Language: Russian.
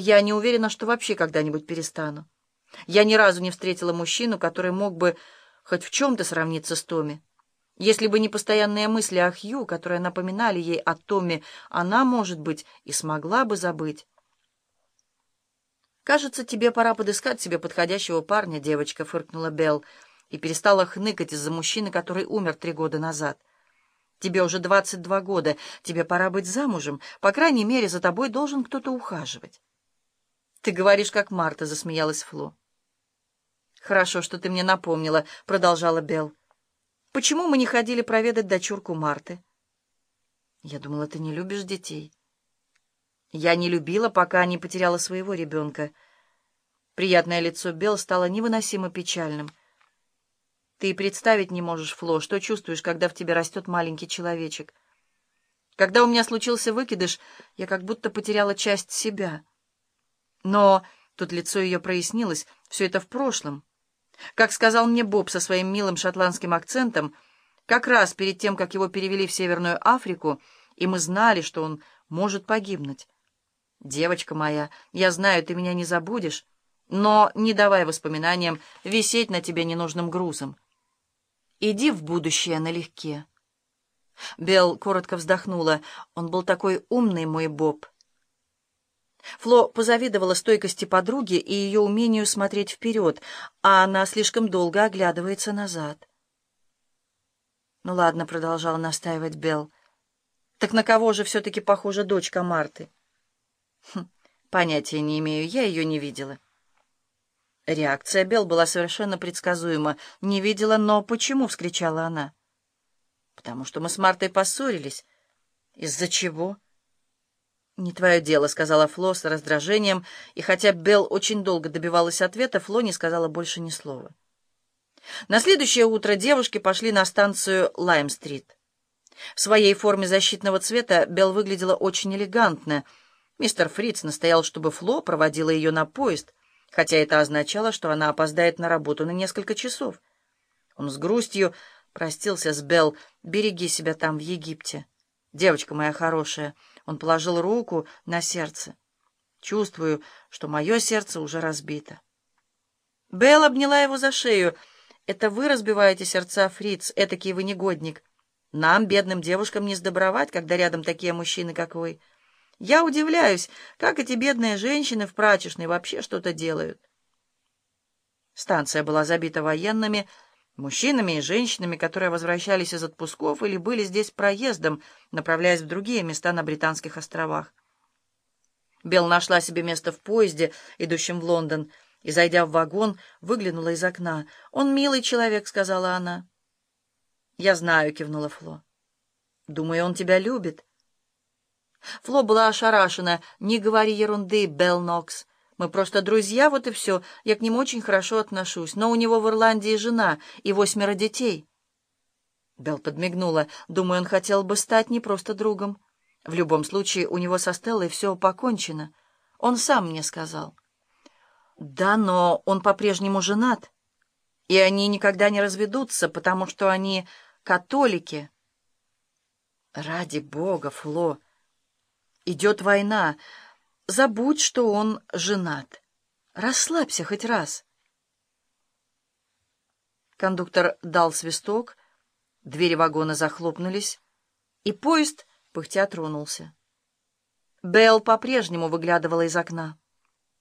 Я не уверена, что вообще когда-нибудь перестану. Я ни разу не встретила мужчину, который мог бы хоть в чем-то сравниться с Томми. Если бы не постоянные мысли о Хью, которые напоминали ей о Томе, она, может быть, и смогла бы забыть. «Кажется, тебе пора подыскать себе подходящего парня, девочка», — фыркнула Белл и перестала хныкать из-за мужчины, который умер три года назад. «Тебе уже двадцать два года, тебе пора быть замужем, по крайней мере, за тобой должен кто-то ухаживать». «Ты говоришь, как Марта», — засмеялась Фло. «Хорошо, что ты мне напомнила», — продолжала Белл. «Почему мы не ходили проведать дочурку Марты?» «Я думала, ты не любишь детей». «Я не любила, пока не потеряла своего ребенка». Приятное лицо Белл стало невыносимо печальным. «Ты представить не можешь, Фло, что чувствуешь, когда в тебе растет маленький человечек. Когда у меня случился выкидыш, я как будто потеряла часть себя». Но тут лицо ее прояснилось, все это в прошлом. Как сказал мне Боб со своим милым шотландским акцентом, как раз перед тем, как его перевели в Северную Африку, и мы знали, что он может погибнуть. «Девочка моя, я знаю, ты меня не забудешь, но не давай воспоминаниям висеть на тебе ненужным грузом. Иди в будущее налегке». Белл коротко вздохнула. «Он был такой умный, мой Боб». Фло позавидовала стойкости подруги и ее умению смотреть вперед, а она слишком долго оглядывается назад. «Ну ладно», — продолжала настаивать Белл. «Так на кого же все-таки похожа дочка Марты?» хм, «Понятия не имею, я ее не видела». Реакция Белл была совершенно предсказуема. «Не видела, но почему?» — вскричала она. «Потому что мы с Мартой поссорились». «Из-за чего?» «Не твое дело», — сказала Фло с раздражением, и хотя Белл очень долго добивалась ответа, Фло не сказала больше ни слова. На следующее утро девушки пошли на станцию Лайм-стрит. В своей форме защитного цвета Белл выглядела очень элегантно. Мистер Фриц настоял, чтобы Фло проводила ее на поезд, хотя это означало, что она опоздает на работу на несколько часов. Он с грустью простился с Белл. «Береги себя там, в Египте. Девочка моя хорошая». Он положил руку на сердце. Чувствую, что мое сердце уже разбито. Белл обняла его за шею. «Это вы разбиваете сердца, Фриц, этакий вы негодник. Нам, бедным девушкам, не сдобровать, когда рядом такие мужчины, как вы. Я удивляюсь, как эти бедные женщины в прачечной вообще что-то делают». Станция была забита военными, мужчинами и женщинами, которые возвращались из отпусков или были здесь проездом, направляясь в другие места на Британских островах. Белл нашла себе место в поезде, идущем в Лондон, и, зайдя в вагон, выглянула из окна. «Он милый человек», — сказала она. «Я знаю», — кивнула Фло. «Думаю, он тебя любит». Фло была ошарашена. «Не говори ерунды, Белл Нокс. Мы просто друзья, вот и все. Я к ним очень хорошо отношусь. Но у него в Ирландии жена и восьмеро детей». Белл подмигнула. «Думаю, он хотел бы стать не просто другом. В любом случае, у него со Стеллой все покончено. Он сам мне сказал». «Да, но он по-прежнему женат. И они никогда не разведутся, потому что они католики». «Ради бога, Фло! Идет война». Забудь, что он женат. Расслабься хоть раз. Кондуктор дал свисток, двери вагона захлопнулись, и поезд пыхтя тронулся. Белл по-прежнему выглядывала из окна.